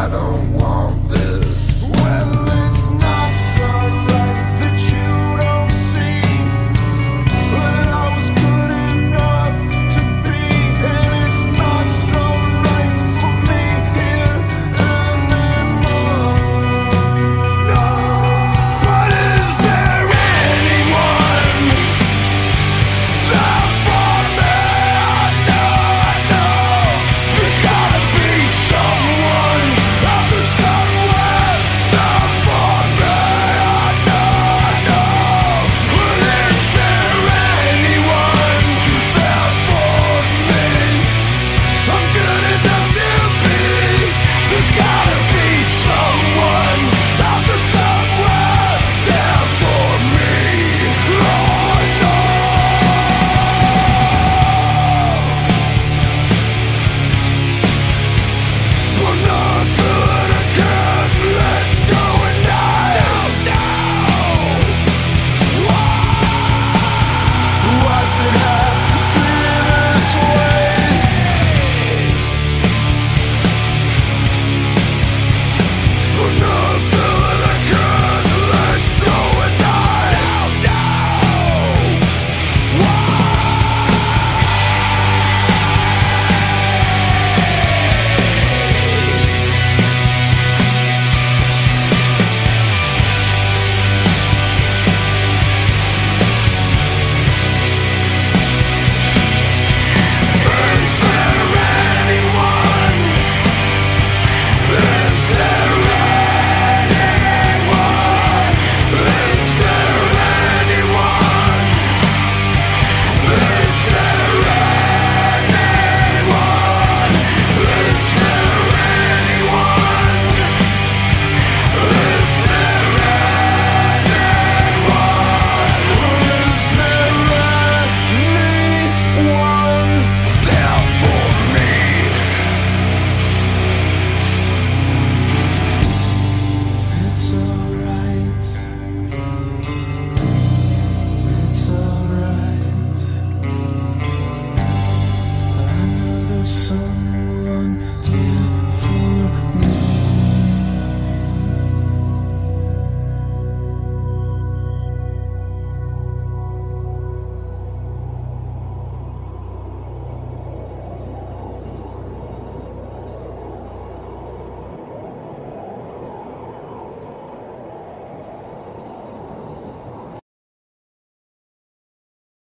I don't want this.